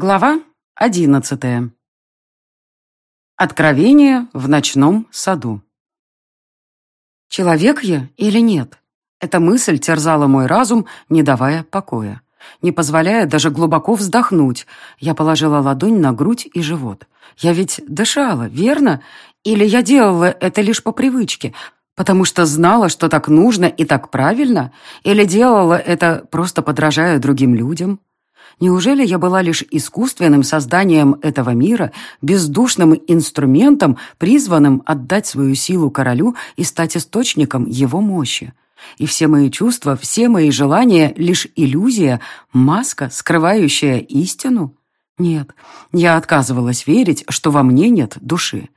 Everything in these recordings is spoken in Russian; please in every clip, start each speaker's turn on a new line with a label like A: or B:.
A: Глава одиннадцатая. Откровение в ночном саду. Человек я или нет? Эта мысль терзала мой разум, не давая покоя. Не позволяя даже глубоко вздохнуть, я положила ладонь на грудь и живот. Я ведь дышала, верно? Или я делала это лишь по привычке, потому что знала, что так нужно и так правильно? Или делала это, просто подражая другим людям? Неужели я была лишь искусственным созданием этого мира, бездушным инструментом, призванным отдать свою силу королю и стать источником его мощи? И все мои чувства, все мои желания — лишь иллюзия, маска, скрывающая истину? Нет, я отказывалась верить, что во мне нет души.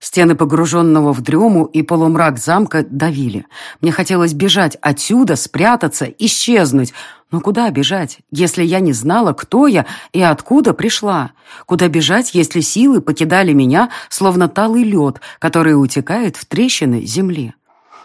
A: Стены погруженного в дрему и полумрак замка давили. Мне хотелось бежать отсюда, спрятаться, исчезнуть. Но куда бежать, если я не знала, кто я и откуда пришла? Куда бежать, если силы покидали меня, словно талый лед, который утекает в трещины земли?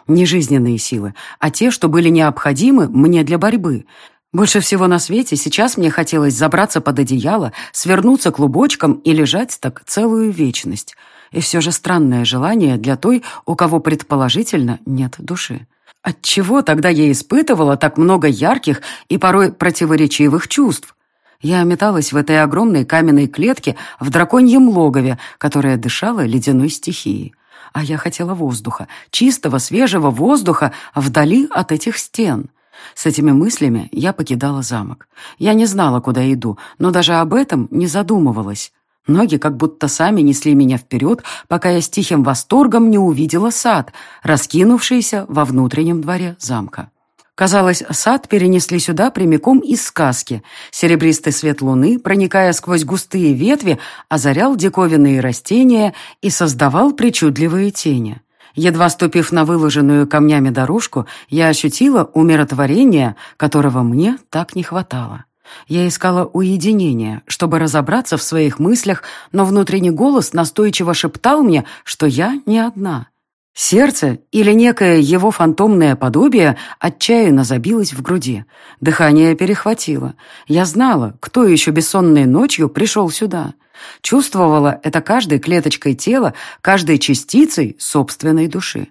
A: Не жизненные силы, а те, что были необходимы мне для борьбы. Больше всего на свете сейчас мне хотелось забраться под одеяло, свернуться клубочком и лежать так целую вечность. И все же странное желание для той, у кого предположительно нет души. Отчего тогда я испытывала так много ярких и порой противоречивых чувств? Я металась в этой огромной каменной клетке в драконьем логове, которая дышала ледяной стихией. А я хотела воздуха, чистого, свежего воздуха вдали от этих стен. С этими мыслями я покидала замок. Я не знала, куда иду, но даже об этом не задумывалась. Ноги как будто сами несли меня вперед, пока я с тихим восторгом не увидела сад, раскинувшийся во внутреннем дворе замка. Казалось, сад перенесли сюда прямиком из сказки. Серебристый свет луны, проникая сквозь густые ветви, озарял диковинные растения и создавал причудливые тени. Едва ступив на выложенную камнями дорожку, я ощутила умиротворение, которого мне так не хватало. Я искала уединения, чтобы разобраться в своих мыслях, но внутренний голос настойчиво шептал мне, что я не одна. Сердце или некое его фантомное подобие отчаянно забилось в груди. Дыхание перехватило. Я знала, кто еще бессонной ночью пришел сюда. Чувствовала это каждой клеточкой тела, каждой частицей собственной души.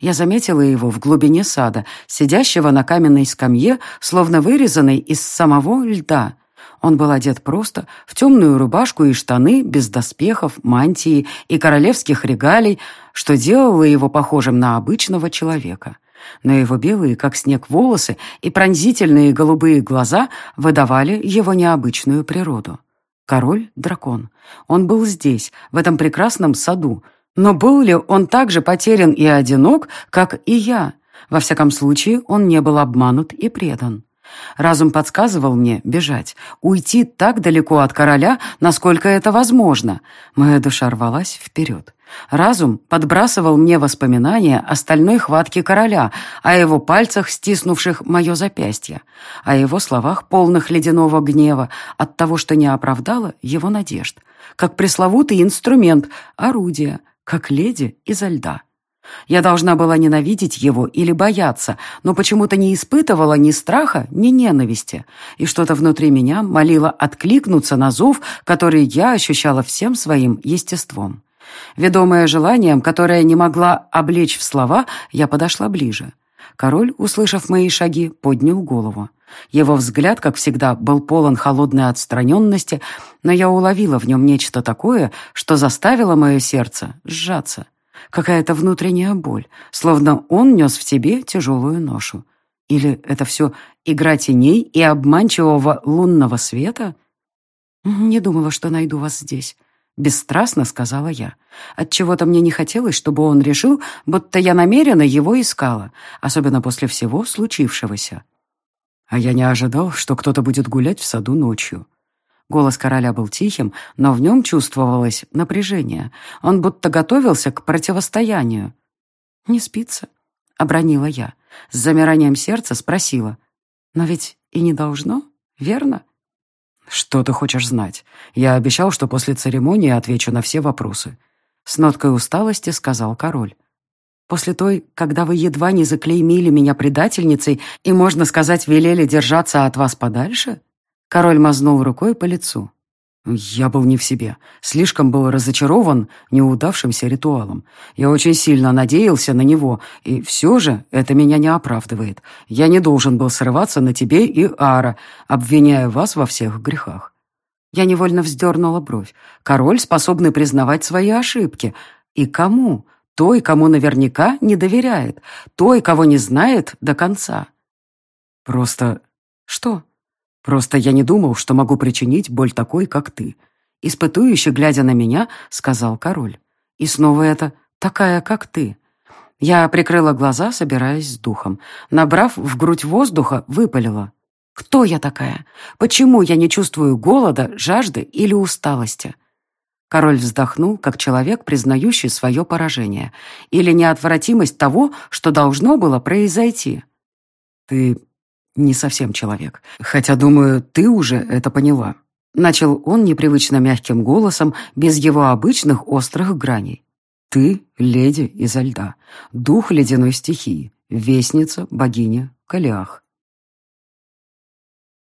A: Я заметила его в глубине сада, сидящего на каменной скамье, словно вырезанной из самого льда. Он был одет просто, в темную рубашку и штаны, без доспехов, мантии и королевских регалий, что делало его похожим на обычного человека. Но его белые, как снег, волосы и пронзительные голубые глаза выдавали его необычную природу. Король-дракон. Он был здесь, в этом прекрасном саду, но был ли он так же потерян и одинок, как и я? Во всяком случае, он не был обманут и предан. Разум подсказывал мне бежать, уйти так далеко от короля, насколько это возможно. Моя душа рвалась вперед. Разум подбрасывал мне воспоминания о стальной хватке короля, о его пальцах, стиснувших мое запястье, о его словах, полных ледяного гнева, от того, что не оправдало его надежд, как пресловутый инструмент, орудие, как леди изо льда. Я должна была ненавидеть его или бояться, но почему-то не испытывала ни страха, ни ненависти, и что-то внутри меня молило откликнуться на зов, который я ощущала всем своим естеством. Ведомая желанием, которое не могла облечь в слова, я подошла ближе. Король, услышав мои шаги, поднял голову. Его взгляд, как всегда, был полон холодной отстраненности, но я уловила в нем нечто такое, что заставило мое сердце сжаться. Какая-то внутренняя боль, словно он нес в себе тяжелую ношу. Или это все игра теней и обманчивого лунного света? «Не думала, что найду вас здесь», — бесстрастно сказала я. Отчего-то мне не хотелось, чтобы он решил, будто я намеренно его искала, особенно после всего случившегося. А я не ожидал, что кто-то будет гулять в саду ночью. Голос короля был тихим, но в нем чувствовалось напряжение. Он будто готовился к противостоянию. «Не спится?» — обронила я. С замиранием сердца спросила. «Но ведь и не должно, верно?» «Что ты хочешь знать? Я обещал, что после церемонии отвечу на все вопросы». С ноткой усталости сказал король. После той, когда вы едва не заклеймили меня предательницей и, можно сказать, велели держаться от вас подальше?» Король мазнул рукой по лицу. Я был не в себе. Слишком был разочарован неудавшимся ритуалом. Я очень сильно надеялся на него, и все же это меня не оправдывает. Я не должен был срываться на тебе и Ара, обвиняя вас во всех грехах. Я невольно вздернула бровь. Король, способный признавать свои ошибки. И кому? Той, кому наверняка не доверяет. Той, кого не знает до конца. Просто... Что? Просто я не думал, что могу причинить боль такой, как ты. Испытующе, глядя на меня, сказал король. И снова это «такая, как ты». Я прикрыла глаза, собираясь с духом. Набрав в грудь воздуха, выпалила. «Кто я такая? Почему я не чувствую голода, жажды или усталости?» Король вздохнул, как человек, признающий свое поражение, или неотвратимость того, что должно было произойти. «Ты не совсем человек. Хотя, думаю, ты уже это поняла». Начал он непривычно мягким голосом, без его обычных острых граней. «Ты — леди изо льда, дух ледяной стихии, вестница, богиня, Калиах.